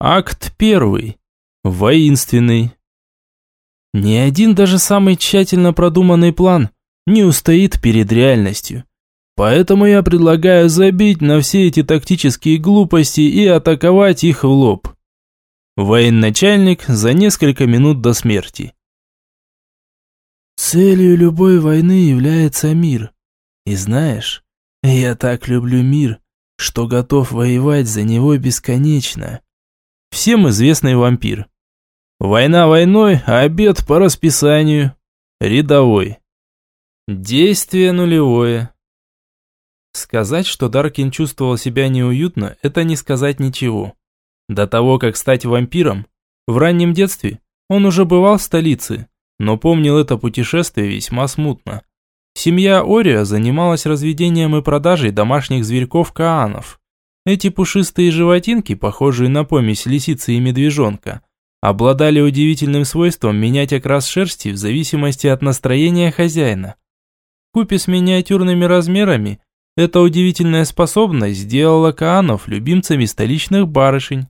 Акт первый. Воинственный. Ни один даже самый тщательно продуманный план не устоит перед реальностью. Поэтому я предлагаю забить на все эти тактические глупости и атаковать их в лоб. Военачальник за несколько минут до смерти. Целью любой войны является мир. И знаешь, я так люблю мир, что готов воевать за него бесконечно всем известный вампир. Война войной, а обед по расписанию. Рядовой. Действие нулевое. Сказать, что Даркин чувствовал себя неуютно, это не сказать ничего. До того, как стать вампиром, в раннем детстве он уже бывал в столице, но помнил это путешествие весьма смутно. Семья Ория занималась разведением и продажей домашних зверьков-каанов. Эти пушистые животинки, похожие на помесь лисицы и медвежонка, обладали удивительным свойством менять окрас шерсти в зависимости от настроения хозяина. Купе с миниатюрными размерами, эта удивительная способность сделала Каанов любимцами столичных барышень.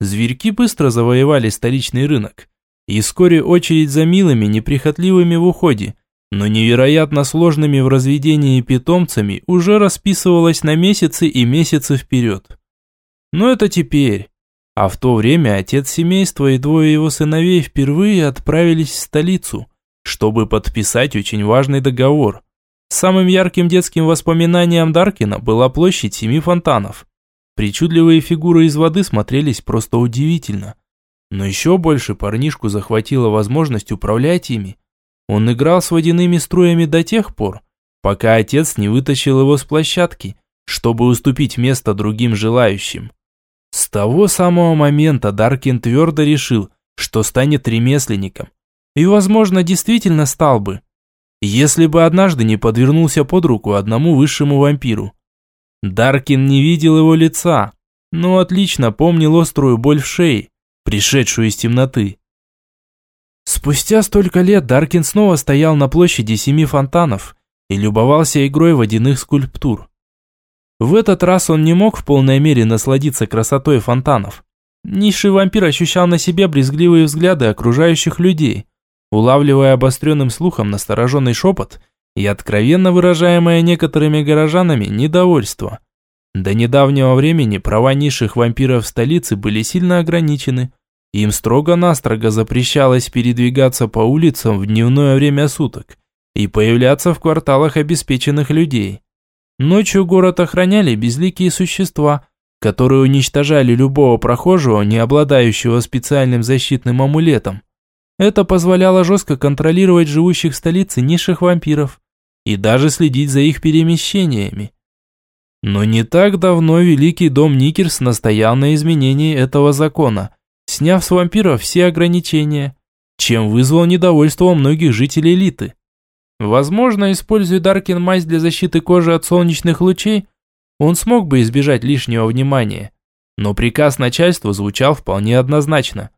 Зверьки быстро завоевали столичный рынок, и вскоре очередь за милыми, неприхотливыми в уходе – но невероятно сложными в разведении питомцами уже расписывалось на месяцы и месяцы вперед. Но это теперь. А в то время отец семейства и двое его сыновей впервые отправились в столицу, чтобы подписать очень важный договор. Самым ярким детским воспоминанием Даркина была площадь семи фонтанов. Причудливые фигуры из воды смотрелись просто удивительно. Но еще больше парнишку захватила возможность управлять ими – он играл с водяными струями до тех пор, пока отец не вытащил его с площадки, чтобы уступить место другим желающим. С того самого момента Даркин твердо решил, что станет ремесленником. И, возможно, действительно стал бы, если бы однажды не подвернулся под руку одному высшему вампиру. Даркин не видел его лица, но отлично помнил острую боль в шее, пришедшую из темноты. Спустя столько лет Даркин снова стоял на площади Семи Фонтанов и любовался игрой водяных скульптур. В этот раз он не мог в полной мере насладиться красотой фонтанов. Низший вампир ощущал на себе брезгливые взгляды окружающих людей, улавливая обостренным слухом настороженный шепот и откровенно выражаемое некоторыми горожанами недовольство. До недавнего времени права низших вампиров в столице были сильно ограничены – им строго-настрого запрещалось передвигаться по улицам в дневное время суток и появляться в кварталах обеспеченных людей. Ночью город охраняли безликие существа, которые уничтожали любого прохожего, не обладающего специальным защитным амулетом. Это позволяло жестко контролировать живущих в столице низших вампиров и даже следить за их перемещениями. Но не так давно Великий дом Никерс настоял на изменении этого закона, сняв с вампиров все ограничения, чем вызвал недовольство многих жителей элиты. Возможно, используя Даркин мазь для защиты кожи от солнечных лучей, он смог бы избежать лишнего внимания. Но приказ начальства звучал вполне однозначно.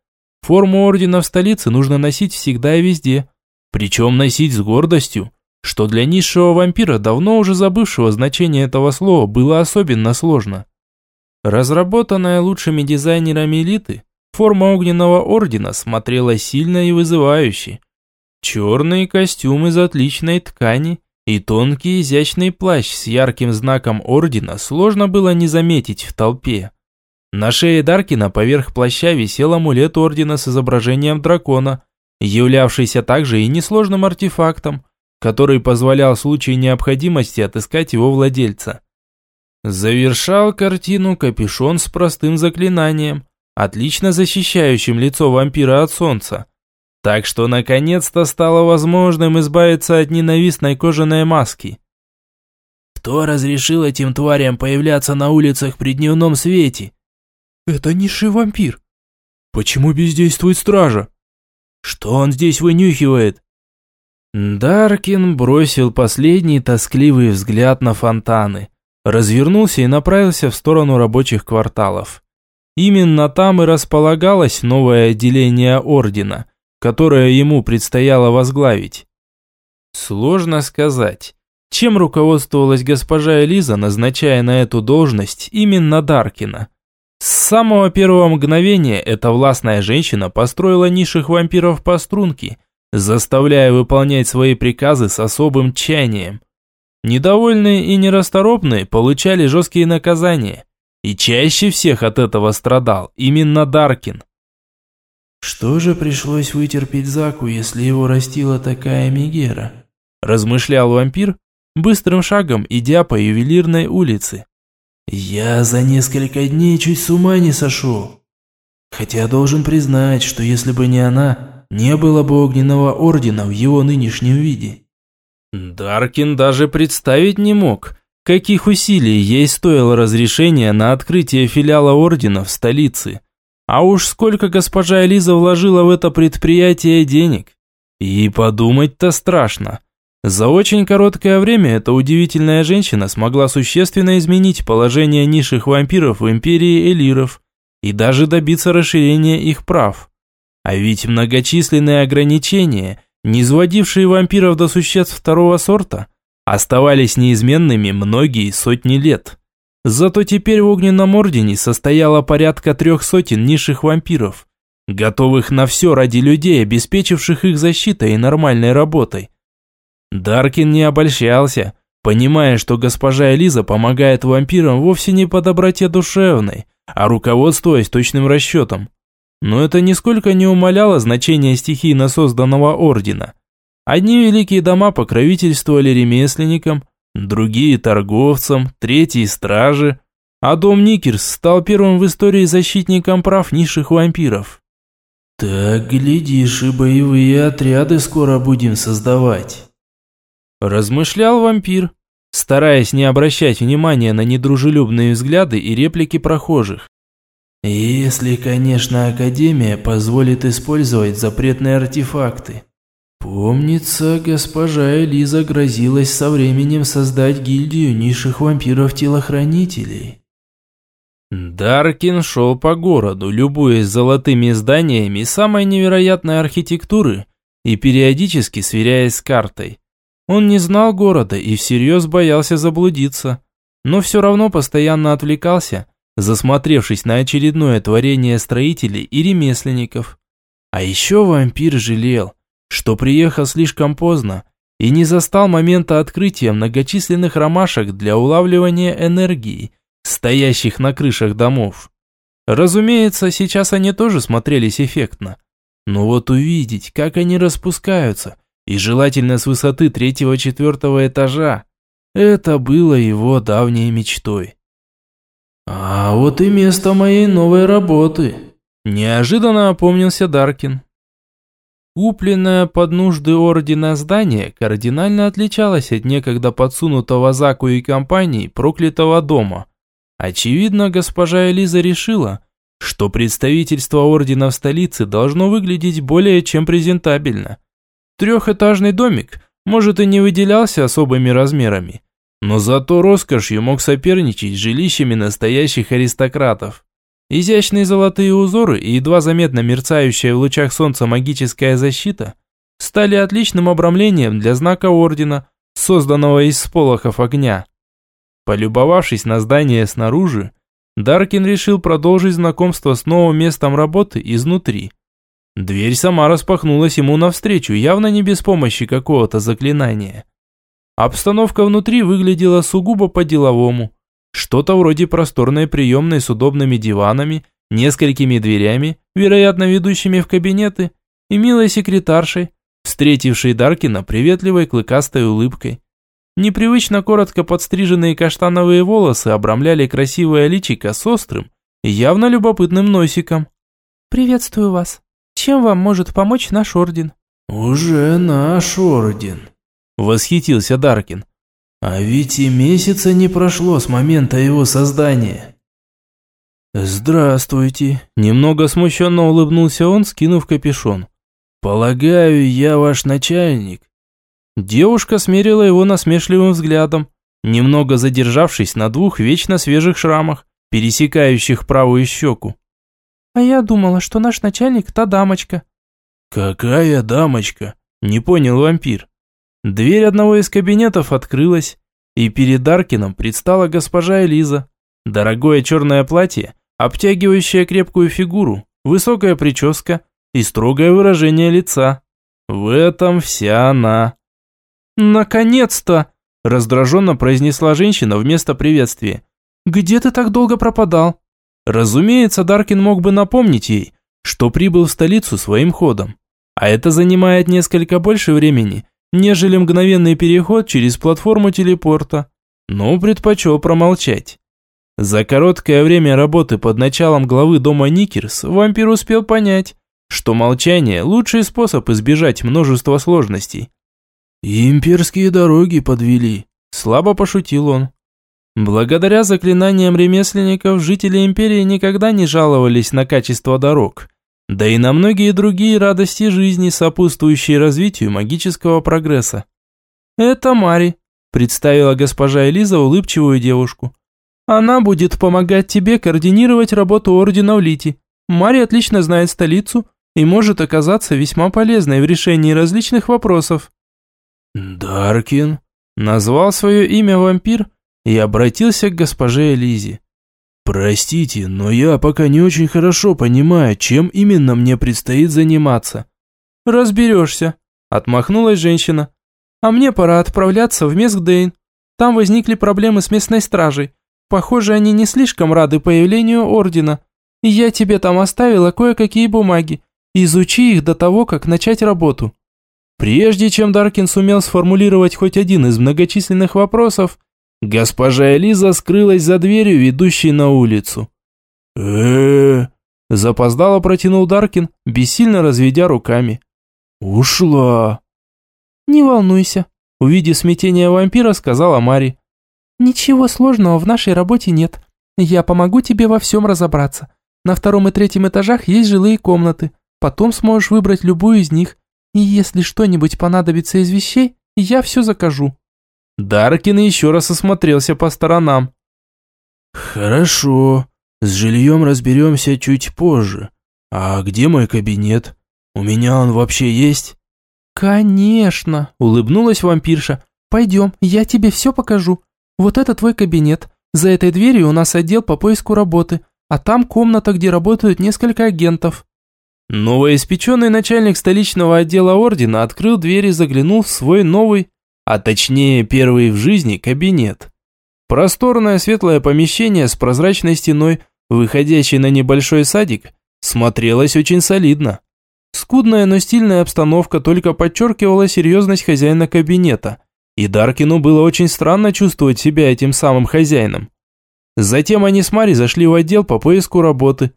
Форму ордена в столице нужно носить всегда и везде. Причем носить с гордостью, что для низшего вампира, давно уже забывшего значение этого слова, было особенно сложно. Разработанная лучшими дизайнерами элиты, Форма огненного ордена смотрела сильно и вызывающе. Черный костюм из отличной ткани и тонкий изящный плащ с ярким знаком ордена сложно было не заметить в толпе. На шее Даркина поверх плаща висел амулет ордена с изображением дракона, являвшийся также и несложным артефактом, который позволял в случае необходимости отыскать его владельца. Завершал картину капюшон с простым заклинанием, отлично защищающим лицо вампира от солнца. Так что наконец-то стало возможным избавиться от ненавистной кожаной маски. Кто разрешил этим тварям появляться на улицах при дневном свете? Это низший вампир. Почему бездействует стража? Что он здесь вынюхивает? Даркин бросил последний тоскливый взгляд на фонтаны, развернулся и направился в сторону рабочих кварталов. Именно там и располагалось новое отделение ордена, которое ему предстояло возглавить. Сложно сказать, чем руководствовалась госпожа Элиза, назначая на эту должность именно Даркина. С самого первого мгновения эта властная женщина построила низших вампиров по струнке, заставляя выполнять свои приказы с особым тчанием. Недовольные и нерасторопные получали жесткие наказания, и чаще всех от этого страдал именно Даркин. «Что же пришлось вытерпеть Заку, если его растила такая Мегера?» размышлял вампир, быстрым шагом идя по ювелирной улице. «Я за несколько дней чуть с ума не сошел. Хотя должен признать, что если бы не она, не было бы Огненного Ордена в его нынешнем виде». Даркин даже представить не мог, каких усилий ей стоило разрешение на открытие филиала Ордена в столице. А уж сколько госпожа Элиза вложила в это предприятие денег. И подумать-то страшно. За очень короткое время эта удивительная женщина смогла существенно изменить положение низших вампиров в империи элиров и даже добиться расширения их прав. А ведь многочисленные ограничения, не изводившие вампиров до существ второго сорта, оставались неизменными многие сотни лет. Зато теперь в Огненном Ордене состояло порядка трех сотен низших вампиров, готовых на все ради людей, обеспечивших их защитой и нормальной работой. Даркин не обольщался, понимая, что госпожа Элиза помогает вампирам вовсе не по доброте душевной, а руководствуясь точным расчетом. Но это нисколько не умаляло значение стихийно созданного ордена. Одни великие дома покровительствовали ремесленникам, другие – торговцам, третьи – стражи, а дом Никерс стал первым в истории защитником прав низших вампиров. «Так, глядишь, и боевые отряды скоро будем создавать», – размышлял вампир, стараясь не обращать внимания на недружелюбные взгляды и реплики прохожих. Если, конечно, Академия позволит использовать запретные артефакты. Помнится, госпожа Элиза грозилась со временем создать гильдию низших вампиров-телохранителей. Даркин шел по городу, любуясь золотыми зданиями самой невероятной архитектуры и периодически сверяясь с картой. Он не знал города и всерьез боялся заблудиться, но все равно постоянно отвлекался – засмотревшись на очередное творение строителей и ремесленников. А еще вампир жалел, что приехал слишком поздно и не застал момента открытия многочисленных ромашек для улавливания энергии, стоящих на крышах домов. Разумеется, сейчас они тоже смотрелись эффектно. Но вот увидеть, как они распускаются, и желательно с высоты третьего-четвертого этажа, это было его давней мечтой. «А вот и место моей новой работы», – неожиданно опомнился Даркин. Купленное под нужды Ордена здание кардинально отличалось от некогда подсунутого Заку и компании проклятого дома. Очевидно, госпожа Элиза решила, что представительство Ордена в столице должно выглядеть более чем презентабельно. Трехэтажный домик, может, и не выделялся особыми размерами, но зато роскошью мог соперничать с жилищами настоящих аристократов. Изящные золотые узоры и едва заметно мерцающая в лучах солнца магическая защита стали отличным обрамлением для знака ордена, созданного из сполохов огня. Полюбовавшись на здание снаружи, Даркин решил продолжить знакомство с новым местом работы изнутри. Дверь сама распахнулась ему навстречу, явно не без помощи какого-то заклинания. Обстановка внутри выглядела сугубо по-деловому. Что-то вроде просторной приемной с удобными диванами, несколькими дверями, вероятно, ведущими в кабинеты, и милой секретаршей, встретившей Даркина приветливой клыкастой улыбкой. Непривычно коротко подстриженные каштановые волосы обрамляли красивое личико с острым и явно любопытным носиком. «Приветствую вас. Чем вам может помочь наш орден?» «Уже наш орден», Восхитился Даркин. А ведь и месяца не прошло с момента его создания. «Здравствуйте!» Немного смущенно улыбнулся он, скинув капюшон. «Полагаю, я ваш начальник?» Девушка смерила его насмешливым взглядом, немного задержавшись на двух вечно свежих шрамах, пересекающих правую щеку. «А я думала, что наш начальник та дамочка». «Какая дамочка?» – не понял вампир. Дверь одного из кабинетов открылась, и перед Даркином предстала госпожа Элиза. Дорогое черное платье, обтягивающая крепкую фигуру, высокая прическа и строгое выражение лица. В этом вся она. «Наконец-то!» – раздраженно произнесла женщина вместо приветствия. «Где ты так долго пропадал?» Разумеется, Даркин мог бы напомнить ей, что прибыл в столицу своим ходом. А это занимает несколько больше времени, нежели мгновенный переход через платформу телепорта. Но предпочел промолчать. За короткое время работы под началом главы дома Никерс вампир успел понять, что молчание – лучший способ избежать множества сложностей. «Имперские дороги подвели», – слабо пошутил он. Благодаря заклинаниям ремесленников жители империи никогда не жаловались на качество дорог, да и на многие другие радости жизни, сопутствующие развитию магического прогресса. «Это Мари», – представила госпожа Элиза улыбчивую девушку. «Она будет помогать тебе координировать работу Ордена в Лити. Мари отлично знает столицу и может оказаться весьма полезной в решении различных вопросов». «Даркин?» – назвал свое имя вампир и обратился к госпоже Элизе. «Простите, но я пока не очень хорошо понимаю, чем именно мне предстоит заниматься». «Разберешься», – отмахнулась женщина. «А мне пора отправляться в Мескдейн. Там возникли проблемы с местной стражей. Похоже, они не слишком рады появлению Ордена. И я тебе там оставила кое-какие бумаги. Изучи их до того, как начать работу». Прежде чем Даркин сумел сформулировать хоть один из многочисленных вопросов, Госпожа Элиза скрылась за дверью, ведущей на улицу. э Запоздало протянул Даркин, бессильно разведя руками. «Ушла!» «Не волнуйся», – увидев смятение вампира, сказала Мари. «Ничего сложного в нашей работе нет. Я помогу тебе во всем разобраться. На втором и третьем этажах есть жилые комнаты. Потом сможешь выбрать любую из них. И если что-нибудь понадобится из вещей, я все закажу». Даркин еще раз осмотрелся по сторонам. «Хорошо, с жильем разберемся чуть позже. А где мой кабинет? У меня он вообще есть?» «Конечно», – улыбнулась вампирша. «Пойдем, я тебе все покажу. Вот это твой кабинет. За этой дверью у нас отдел по поиску работы, а там комната, где работают несколько агентов». Новоиспеченный начальник столичного отдела ордена открыл дверь и заглянул в свой новый а точнее первый в жизни кабинет. Просторное светлое помещение с прозрачной стеной, выходящей на небольшой садик, смотрелось очень солидно. Скудная, но стильная обстановка только подчеркивала серьезность хозяина кабинета, и Даркину было очень странно чувствовать себя этим самым хозяином. Затем они с Мари зашли в отдел по поиску работы.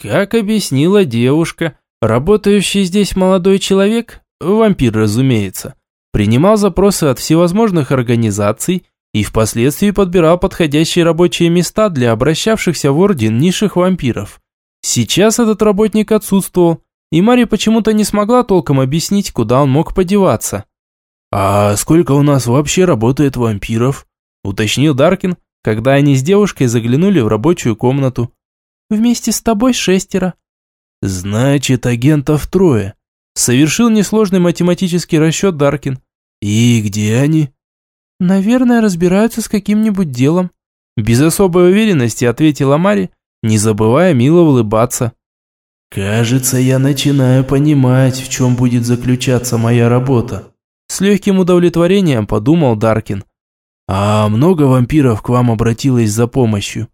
Как объяснила девушка, работающий здесь молодой человек, вампир, разумеется, принимал запросы от всевозможных организаций и впоследствии подбирал подходящие рабочие места для обращавшихся в орден низших вампиров. Сейчас этот работник отсутствовал, и Мари почему-то не смогла толком объяснить, куда он мог подеваться. «А сколько у нас вообще работает вампиров?» – уточнил Даркин, когда они с девушкой заглянули в рабочую комнату. «Вместе с тобой шестеро». «Значит, агентов трое», Совершил несложный математический расчет Даркин. «И где они?» «Наверное, разбираются с каким-нибудь делом», без особой уверенности ответила Мари, не забывая мило улыбаться. «Кажется, я начинаю понимать, в чем будет заключаться моя работа», с легким удовлетворением подумал Даркин. «А много вампиров к вам обратилось за помощью?»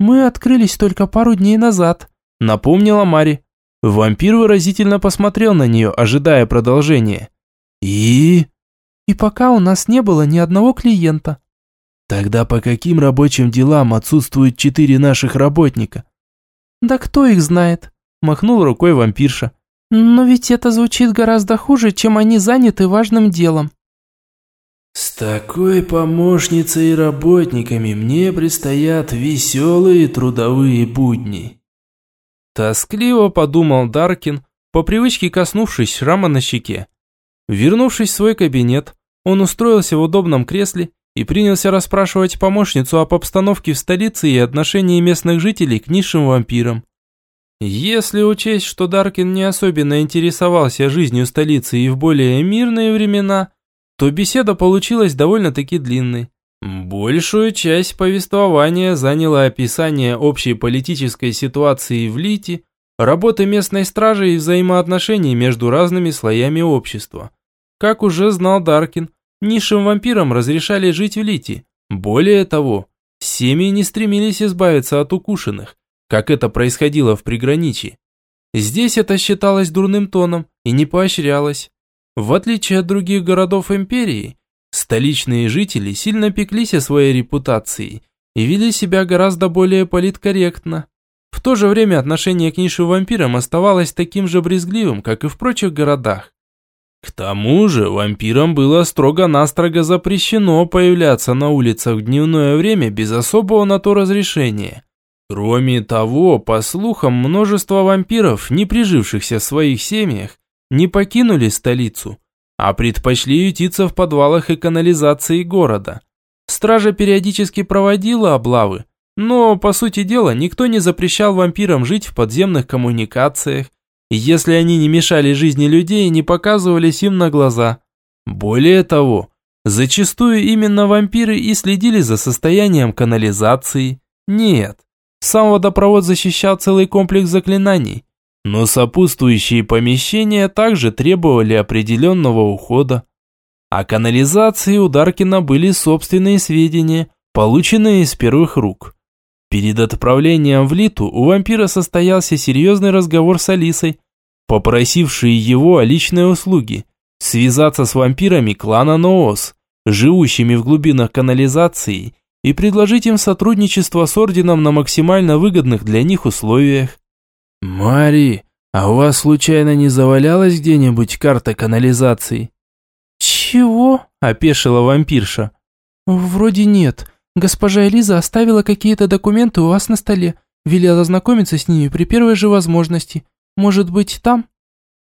«Мы открылись только пару дней назад», напомнила Мари. Вампир выразительно посмотрел на нее, ожидая продолжения. «И?» «И пока у нас не было ни одного клиента». «Тогда по каким рабочим делам отсутствуют четыре наших работника?» «Да кто их знает?» – махнул рукой вампирша. «Но ведь это звучит гораздо хуже, чем они заняты важным делом». «С такой помощницей и работниками мне предстоят веселые трудовые будни». Тоскливо подумал Даркин, по привычке коснувшись шрама на щеке. Вернувшись в свой кабинет, он устроился в удобном кресле и принялся расспрашивать помощницу об обстановке в столице и отношении местных жителей к низшим вампирам. Если учесть, что Даркин не особенно интересовался жизнью столицы и в более мирные времена, то беседа получилась довольно-таки длинной. Большую часть повествования заняло описание общей политической ситуации в Лите, работы местной стражи и взаимоотношений между разными слоями общества. Как уже знал Даркин, низшим вампирам разрешали жить в Лите. Более того, семьи не стремились избавиться от укушенных, как это происходило в приграничье. Здесь это считалось дурным тоном и не поощрялось. В отличие от других городов империи, столичные жители сильно пеклись о своей репутации и вели себя гораздо более политкорректно. В то же время отношение к низшим вампирам оставалось таким же брезгливым, как и в прочих городах. К тому же вампирам было строго-настрого запрещено появляться на улицах в дневное время без особого на то разрешения. Кроме того, по слухам, множество вампиров, не прижившихся в своих семьях, не покинули столицу, а предпочли ютиться в подвалах и канализации города. Стража периодически проводила облавы, но, по сути дела, никто не запрещал вампирам жить в подземных коммуникациях, если они не мешали жизни людей и не показывались им на глаза. Более того, зачастую именно вампиры и следили за состоянием канализации. Нет, сам водопровод защищал целый комплекс заклинаний, но сопутствующие помещения также требовали определенного ухода. О канализации у Даркина были собственные сведения, полученные из первых рук. Перед отправлением в Литу у вампира состоялся серьезный разговор с Алисой, попросившей его о личной услуге – связаться с вампирами клана Ноос, живущими в глубинах канализации и предложить им сотрудничество с Орденом на максимально выгодных для них условиях. «Мари, а у вас случайно не завалялась где-нибудь карта канализации?» «Чего?» – опешила вампирша. «Вроде нет. Госпожа Элиза оставила какие-то документы у вас на столе. Велела ознакомиться с ними при первой же возможности. Может быть, там?»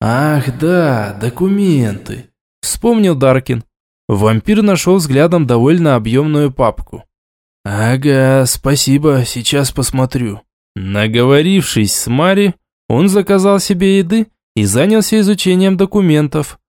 «Ах да, документы», – вспомнил Даркин. Вампир нашел взглядом довольно объемную папку. «Ага, спасибо, сейчас посмотрю». Наговорившись с Мари, он заказал себе еды и занялся изучением документов.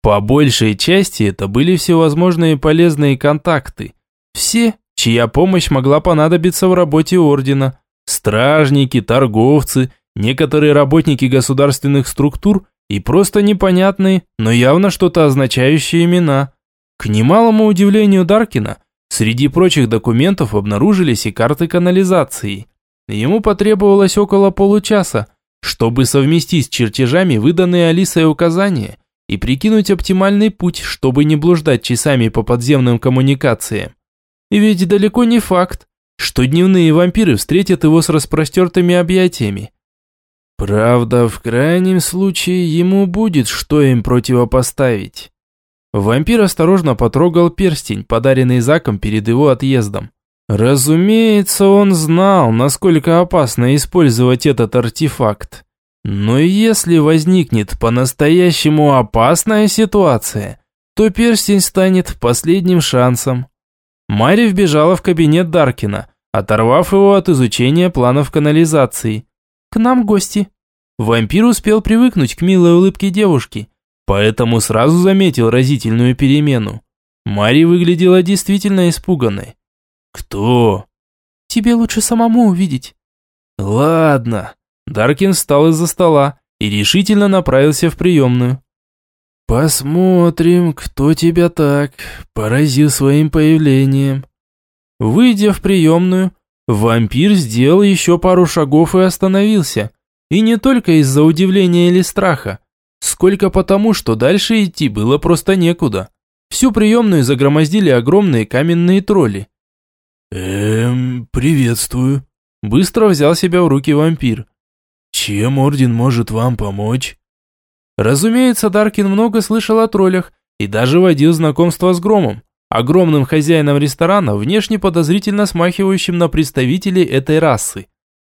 По большей части это были всевозможные полезные контакты. Все, чья помощь могла понадобиться в работе Ордена. Стражники, торговцы, некоторые работники государственных структур и просто непонятные, но явно что-то означающие имена. К немалому удивлению Даркина, среди прочих документов обнаружились и карты канализации. Ему потребовалось около получаса, чтобы совместить с чертежами выданные Алисой указания и прикинуть оптимальный путь, чтобы не блуждать часами по подземным коммуникациям. И ведь далеко не факт, что дневные вампиры встретят его с распростертыми объятиями. Правда, в крайнем случае ему будет что им противопоставить. Вампир осторожно потрогал перстень, подаренный Заком перед его отъездом. Разумеется, он знал, насколько опасно использовать этот артефакт. Но если возникнет по-настоящему опасная ситуация, то перстень станет последним шансом. Мари вбежала в кабинет Даркина, оторвав его от изучения планов канализации. «К нам гости». Вампир успел привыкнуть к милой улыбке девушки, поэтому сразу заметил разительную перемену. Мари выглядела действительно испуганной. «Кто?» «Тебе лучше самому увидеть». «Ладно». Даркин встал из-за стола и решительно направился в приемную. «Посмотрим, кто тебя так поразил своим появлением». Выйдя в приемную, вампир сделал еще пару шагов и остановился. И не только из-за удивления или страха, сколько потому, что дальше идти было просто некуда. Всю приемную загромоздили огромные каменные тролли. «Эм, приветствую». Быстро взял себя в руки вампир. «Чем Орден может вам помочь?» Разумеется, Даркин много слышал о троллях и даже водил знакомство с Громом, огромным хозяином ресторана, внешне подозрительно смахивающим на представителей этой расы.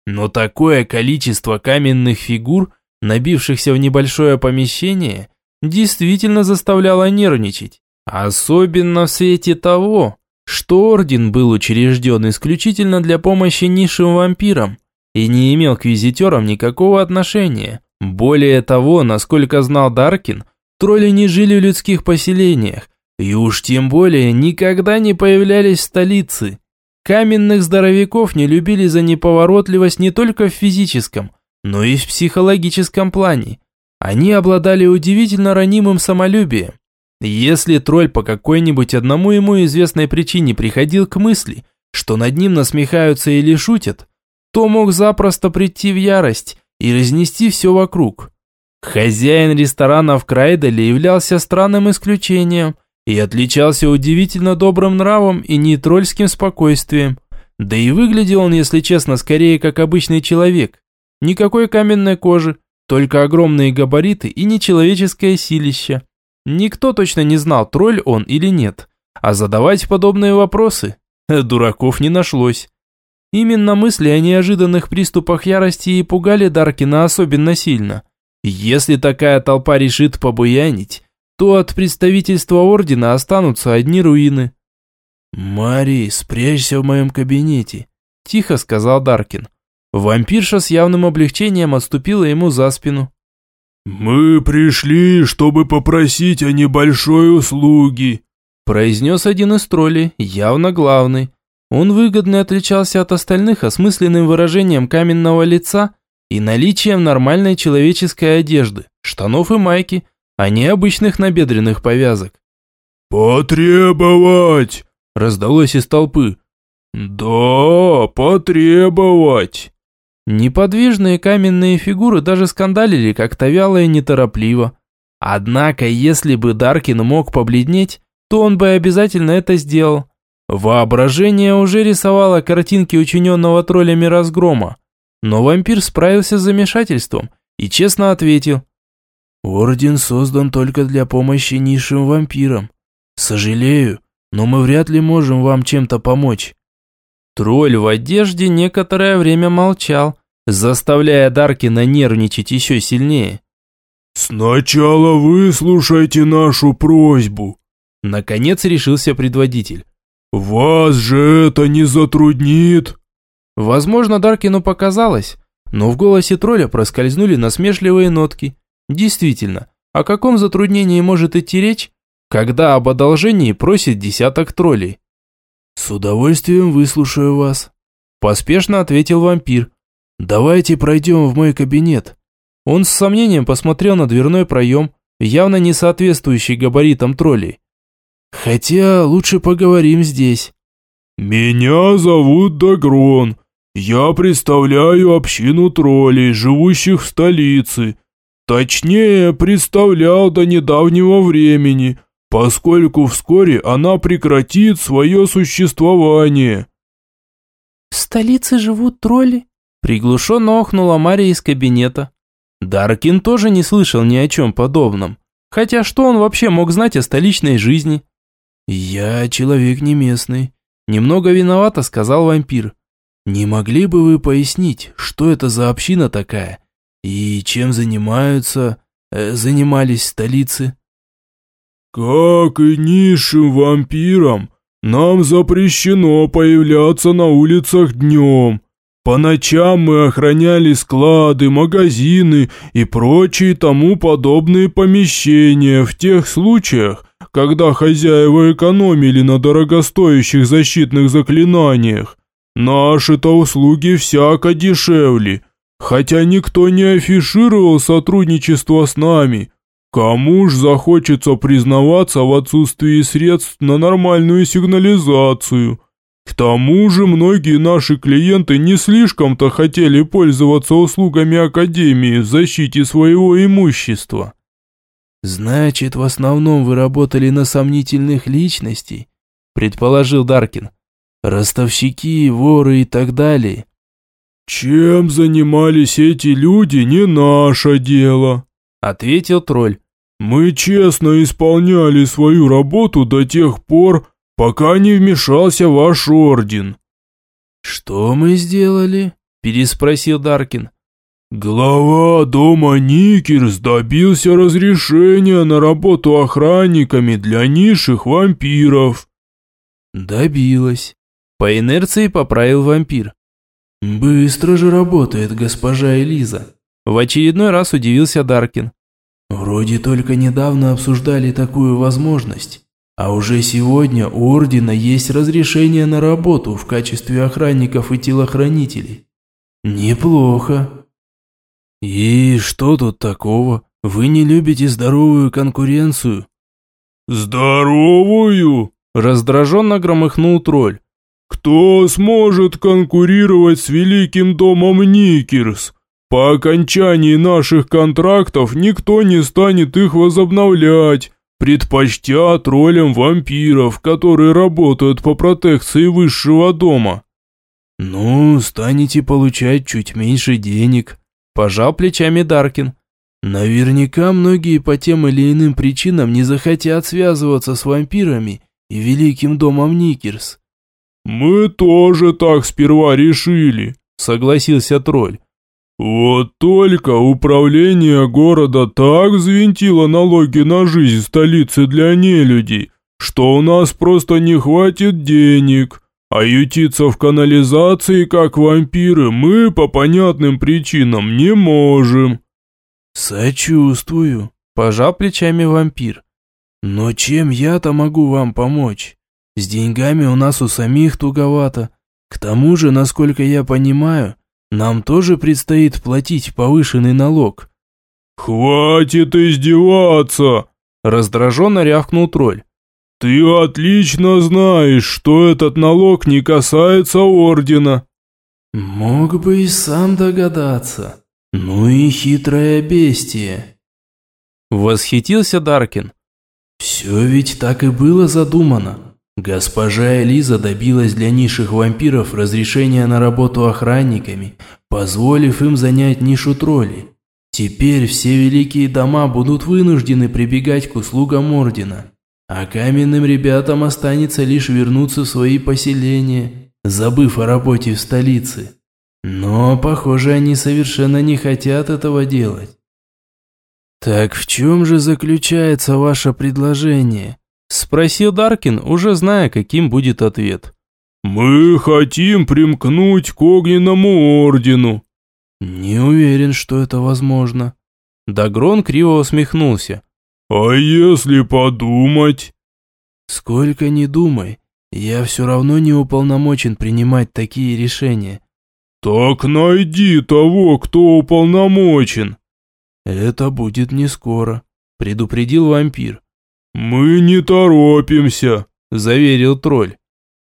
Но такое количество каменных фигур, набившихся в небольшое помещение, действительно заставляло нервничать. Особенно в свете того, что орден был учрежден исключительно для помощи низшим вампирам и не имел к визитерам никакого отношения. Более того, насколько знал Даркин, тролли не жили в людских поселениях, И уж тем более никогда не появлялись в столице. Каменных здоровяков не любили за неповоротливость не только в физическом, но и в психологическом плане. Они обладали удивительно ранимым самолюбием. Если тролль по какой-нибудь одному ему известной причине приходил к мысли, что над ним насмехаются или шутят, то мог запросто прийти в ярость и разнести все вокруг. Хозяин ресторана в Крайдале являлся странным исключением и отличался удивительно добрым нравом и нейтрольским спокойствием. Да и выглядел он, если честно, скорее как обычный человек. Никакой каменной кожи, только огромные габариты и нечеловеческое силище. Никто точно не знал, тролль он или нет. А задавать подобные вопросы дураков не нашлось. Именно мысли о неожиданных приступах ярости и пугали Даркина особенно сильно. Если такая толпа решит побуянить, то от представительства ордена останутся одни руины. «Мари, спрячься в моем кабинете», – тихо сказал Даркин. Вампирша с явным облегчением отступила ему за спину. «Мы пришли, чтобы попросить о небольшой услуге», произнес один из троллей, явно главный. Он выгодно отличался от остальных осмысленным выражением каменного лица и наличием нормальной человеческой одежды, штанов и майки, а не обычных набедренных повязок. «Потребовать!» – раздалось из толпы. «Да, потребовать!» Неподвижные каменные фигуры даже скандалили как-то вяло и неторопливо. Однако, если бы Даркин мог побледнеть, то он бы обязательно это сделал. Воображение уже рисовало картинки учиненного троллями разгрома. Но вампир справился с замешательством и честно ответил. «Орден создан только для помощи низшим вампирам. Сожалею, но мы вряд ли можем вам чем-то помочь. Тролль в одежде некоторое время молчал, заставляя Даркина нервничать еще сильнее. «Сначала выслушайте нашу просьбу», – наконец решился предводитель. «Вас же это не затруднит?» Возможно, Даркину показалось, но в голосе тролля проскользнули насмешливые нотки. Действительно, о каком затруднении может идти речь, когда об одолжении просит десяток троллей? «С удовольствием выслушаю вас», – поспешно ответил вампир. «Давайте пройдем в мой кабинет». Он с сомнением посмотрел на дверной проем, явно не соответствующий габаритам троллей. «Хотя лучше поговорим здесь». «Меня зовут Дагрон. Я представляю общину троллей, живущих в столице. Точнее, представлял до недавнего времени, поскольку вскоре она прекратит свое существование. «В столице живут тролли?» Приглушенно охнула Мария из кабинета. Даркин тоже не слышал ни о чем подобном. Хотя что он вообще мог знать о столичной жизни? «Я человек не местный», – немного виновато сказал вампир. «Не могли бы вы пояснить, что это за община такая? И чем занимаются, э, занимались столицы?» «Как и низшим вампирам, нам запрещено появляться на улицах днем. По ночам мы охраняли склады, магазины и прочие тому подобные помещения в тех случаях, когда хозяева экономили на дорогостоящих защитных заклинаниях. Наши-то услуги всяко дешевле, хотя никто не афишировал сотрудничество с нами». Кому ж захочется признаваться в отсутствии средств на нормальную сигнализацию? К тому же многие наши клиенты не слишком-то хотели пользоваться услугами Академии в защите своего имущества. «Значит, в основном вы работали на сомнительных личностей?» – предположил Даркин. «Ростовщики, воры и так далее». «Чем занимались эти люди, не наше дело», – ответил тролль. Мы честно исполняли свою работу до тех пор, пока не вмешался ваш орден». «Что мы сделали?» – переспросил Даркин. Глава дома Никерс добился разрешения на работу охранниками для низших вампиров. Добилась. По инерции поправил вампир. Быстро же работает госпожа Элиза. В очередной раз удивился Даркин. Вроде только недавно обсуждали такую возможность. А уже сегодня у Ордена есть разрешение на работу в качестве охранников и телохранителей. Неплохо. И что тут такого? Вы не любите здоровую конкуренцию? Здоровую? Раздраженно громыхнул тролль. Кто сможет конкурировать с великим домом Никерс? По окончании наших контрактов никто не станет их возобновлять, предпочтя троллям вампиров, которые работают по протекции высшего дома. Ну, станете получать чуть меньше денег, пожал плечами Даркин. Наверняка многие по тем или иным причинам не захотят связываться с вампирами и великим домом Никерс. Мы тоже так сперва решили, согласился тролль. Вот только управление города так взвинтило налоги на жизнь столицы для нелюдей, что у нас просто не хватит денег, а ютиться в канализации, как вампиры, мы по понятным причинам не можем». «Сочувствую», – пожал плечами вампир. «Но чем я-то могу вам помочь? С деньгами у нас у самих туговато. К тому же, насколько я понимаю, нам тоже предстоит платить повышенный налог». «Хватит издеваться!» – раздраженно рявкнул тролль. «Ты отлично знаешь, что этот налог не касается ордена». «Мог бы и сам догадаться. Ну и хитрое бестие». Восхитился Даркин. «Все ведь так и было задумано. Госпожа Элиза добилась для низших вампиров разрешения на работу охранниками, позволив им занять нишу троллей. Теперь все великие дома будут вынуждены прибегать к услугам Ордена, а каменным ребятам останется лишь вернуться в свои поселения, забыв о работе в столице. Но, похоже, они совершенно не хотят этого делать. «Так в чем же заключается ваше предложение?» Спросил Даркин, уже зная, каким будет ответ. «Мы хотим примкнуть к огненному ордену». «Не уверен, что это возможно». Дагрон криво усмехнулся. «А если подумать?» «Сколько ни думай, я все равно не уполномочен принимать такие решения». «Так найди того, кто уполномочен». «Это будет не скоро», – предупредил вампир. «Мы не торопимся», – заверил тролль.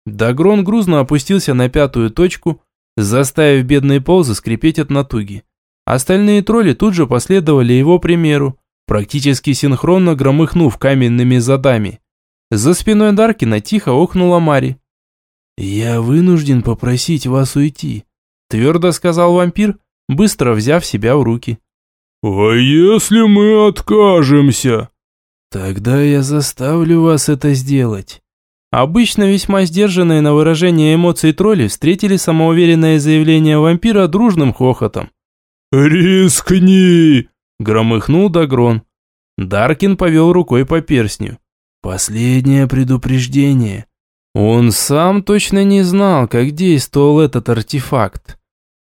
Дагрон грузно опустился на пятую точку, заставив бедные ползы скрипеть от натуги. Остальные тролли тут же последовали его примеру, практически синхронно громыхнув каменными задами. За спиной Даркина тихо охнула Мари. «Я вынужден попросить вас уйти», – твердо сказал вампир, быстро взяв себя в руки. «А если мы откажемся?» Тогда я заставлю вас это сделать. Обычно весьма сдержанные на выражение эмоций тролли встретили самоуверенное заявление вампира дружным хохотом. «Рискни!» – громыхнул Дагрон. Даркин повел рукой по перстню. «Последнее предупреждение. Он сам точно не знал, как действовал этот артефакт.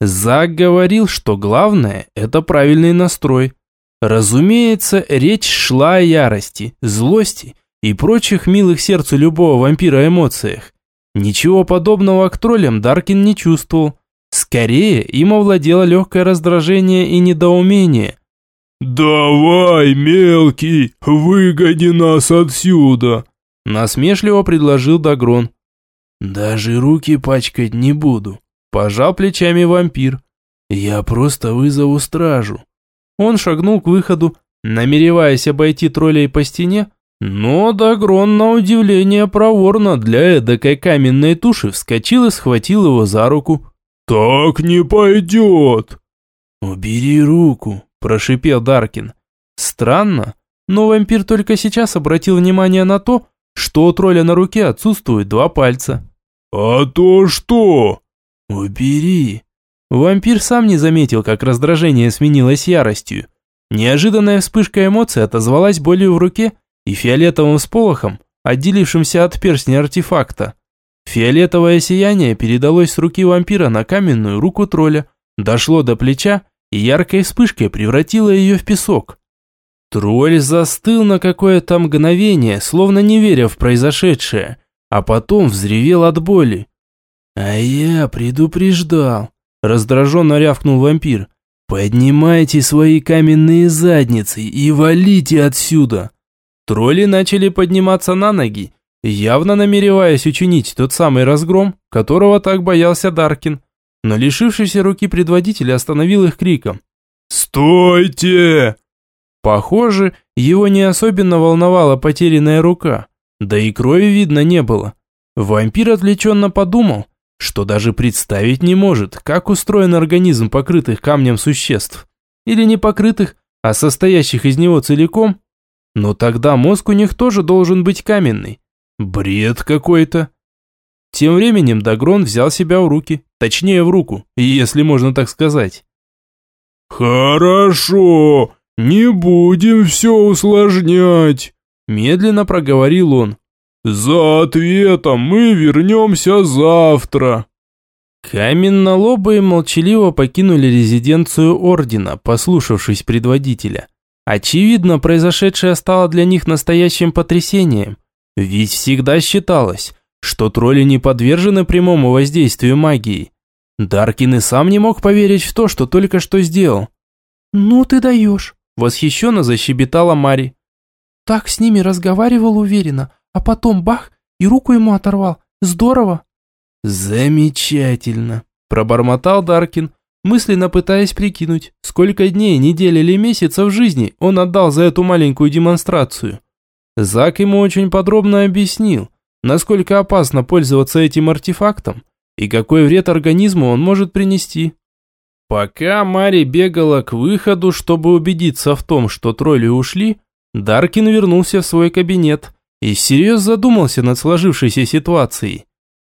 Зак говорил, что главное – это правильный настрой. Разумеется, речь шла о ярости, злости и прочих милых сердцу любого вампира эмоциях. Ничего подобного к троллям Даркин не чувствовал. Скорее, им овладело легкое раздражение и недоумение. «Давай, мелкий, выгони нас отсюда!» Насмешливо предложил Дагрон. «Даже руки пачкать не буду», – пожал плечами вампир. «Я просто вызову стражу. Он шагнул к выходу, намереваясь обойти троллей по стене, но Дагрон, на удивление проворно для эдакой каменной туши, вскочил и схватил его за руку. «Так не пойдет!» «Убери руку», – прошипел Даркин. Странно, но вампир только сейчас обратил внимание на то, что у тролля на руке отсутствуют два пальца. «А то что?» «Убери», Вампир сам не заметил, как раздражение сменилось яростью. Неожиданная вспышка эмоций отозвалась болью в руке и фиолетовым сполохом, отделившимся от перстня артефакта. Фиолетовое сияние передалось с руки вампира на каменную руку тролля, дошло до плеча и яркой вспышкой превратило ее в песок. Тролль застыл на какое-то мгновение, словно не веря в произошедшее, а потом взревел от боли. «А я предупреждал», – раздраженно рявкнул вампир. «Поднимайте свои каменные задницы и валите отсюда!» Тролли начали подниматься на ноги, явно намереваясь учинить тот самый разгром, которого так боялся Даркин. Но лишившийся руки предводитель остановил их криком. «Стойте!» Похоже, его не особенно волновала потерянная рука, да и крови видно не было. Вампир отвлеченно подумал, что даже представить не может, как устроен организм покрытых камнем существ. Или не покрытых, а состоящих из него целиком. Но тогда мозг у них тоже должен быть каменный. Бред какой-то. Тем временем Дагрон взял себя в руки, точнее в руку, если можно так сказать. «Хорошо, не будем все усложнять», – медленно проговорил он. «За ответом мы вернемся завтра». Каменнолобые молчаливо покинули резиденцию Ордена, послушавшись предводителя. Очевидно, произошедшее стало для них настоящим потрясением. Ведь всегда считалось, что тролли не подвержены прямому воздействию магии. Даркин и сам не мог поверить в то, что только что сделал. «Ну ты даешь!» – восхищенно защебетала Мари. «Так с ними разговаривал уверенно, а потом бах, и руку ему оторвал. Здорово!» «Замечательно!» – пробормотал Даркин, мысленно пытаясь прикинуть, сколько дней, недель или месяцев жизни он отдал за эту маленькую демонстрацию. Зак ему очень подробно объяснил, насколько опасно пользоваться этим артефактом и какой вред организму он может принести. Пока Мари бегала к выходу, чтобы убедиться в том, что тролли ушли, Даркин вернулся в свой кабинет и всерьез задумался над сложившейся ситуацией.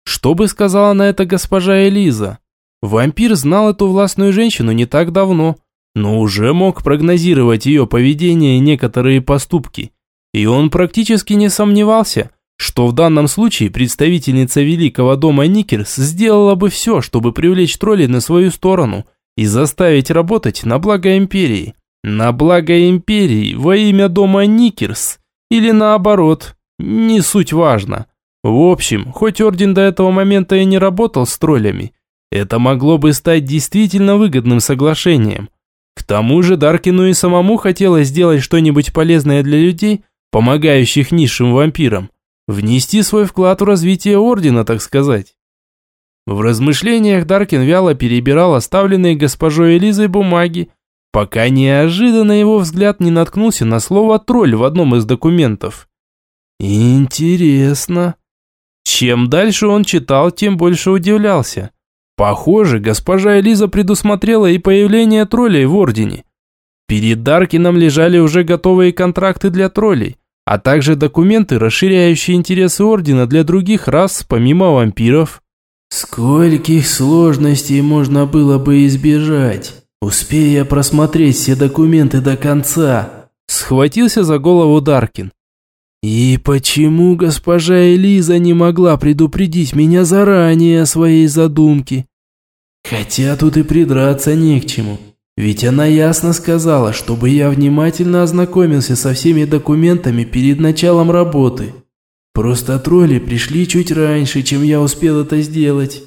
Что бы сказала на это госпожа Элиза? Вампир знал эту властную женщину не так давно, но уже мог прогнозировать ее поведение и некоторые поступки. И он практически не сомневался, что в данном случае представительница Великого дома Никерс сделала бы все, чтобы привлечь троллей на свою сторону и заставить работать на благо Империи. На благо Империи во имя дома Никерс или наоборот, не суть важно. В общем, хоть Орден до этого момента и не работал с троллями, это могло бы стать действительно выгодным соглашением. К тому же Даркину и самому хотелось сделать что-нибудь полезное для людей, помогающих низшим вампирам внести свой вклад в развитие Ордена, так сказать. В размышлениях Даркин вяло перебирал оставленные госпожой Элизой бумаги, пока неожиданно его взгляд не наткнулся на слово «тролль» в одном из документов. Интересно. Чем дальше он читал, тем больше удивлялся. Похоже, госпожа Элиза предусмотрела и появление троллей в Ордене. Перед Даркином лежали уже готовые контракты для троллей, а также документы, расширяющие интересы Ордена для других рас, помимо вампиров. Скольких сложностей можно было бы избежать, успея просмотреть все документы до конца? Схватился за голову Даркин. И почему госпожа Элиза не могла предупредить меня заранее о своей задумке? Хотя тут и придраться не к чему. Ведь она ясно сказала, чтобы я внимательно ознакомился со всеми документами перед началом работы. Просто тролли пришли чуть раньше, чем я успел это сделать.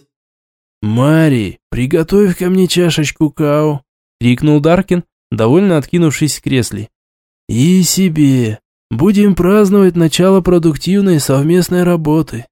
«Мари, приготовь ко мне чашечку као», – крикнул Даркин, довольно откинувшись в кресле. «И себе. Будем праздновать начало продуктивной совместной работы».